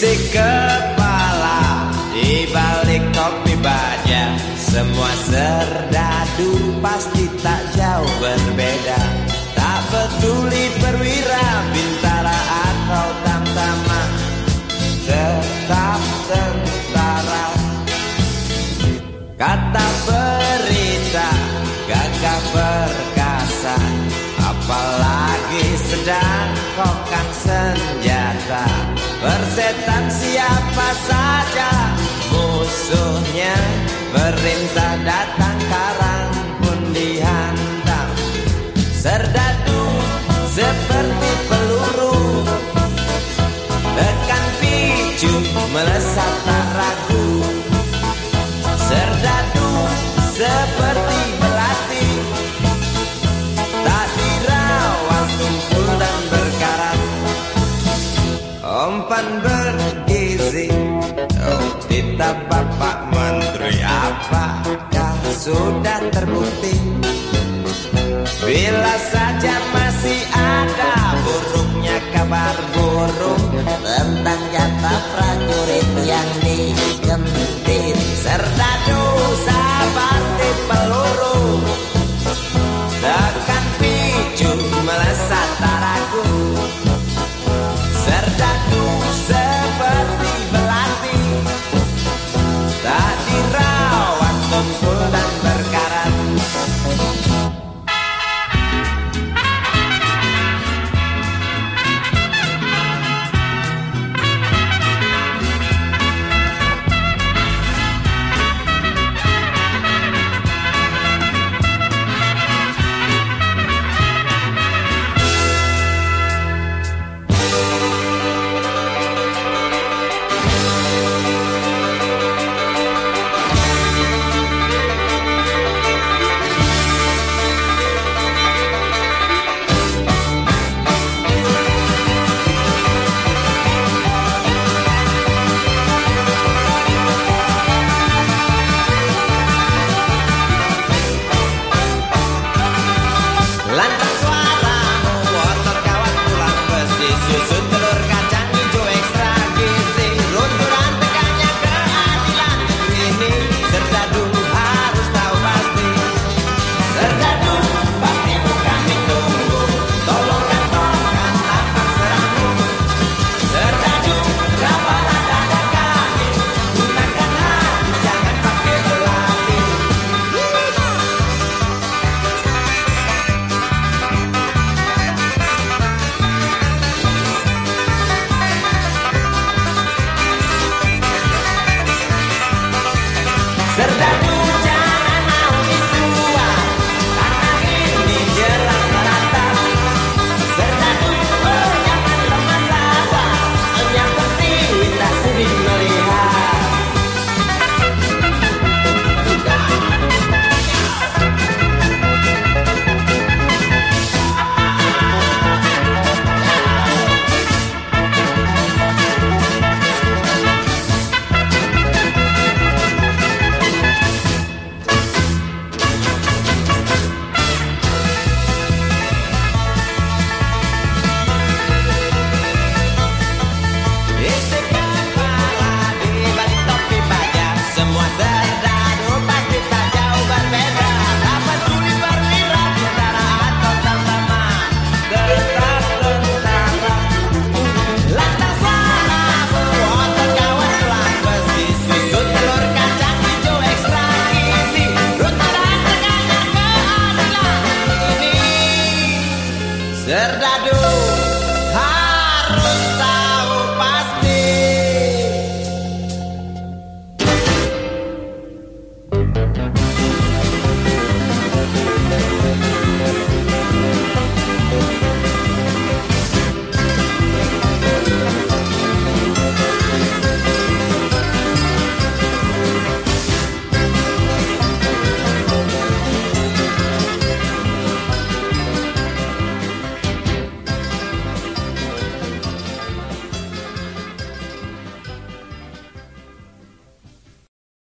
Isi kepala di balik kopi baja. Semua serdadu pasti tak jauh berbeda. Tak peduli perwira, bintara atau tamtama Tetap tentara. Kata berita gagah perkasa. Apalagi sedang kokang senjata Persetan siapa saja musuhnya Perintah datang karang pun dihantam. Serdadu seperti peluru Tekan picu melesat tak ragu. Serdadu seperti Kita Bapak Menteri Apakah sudah terbukti? Bila saja Serdadu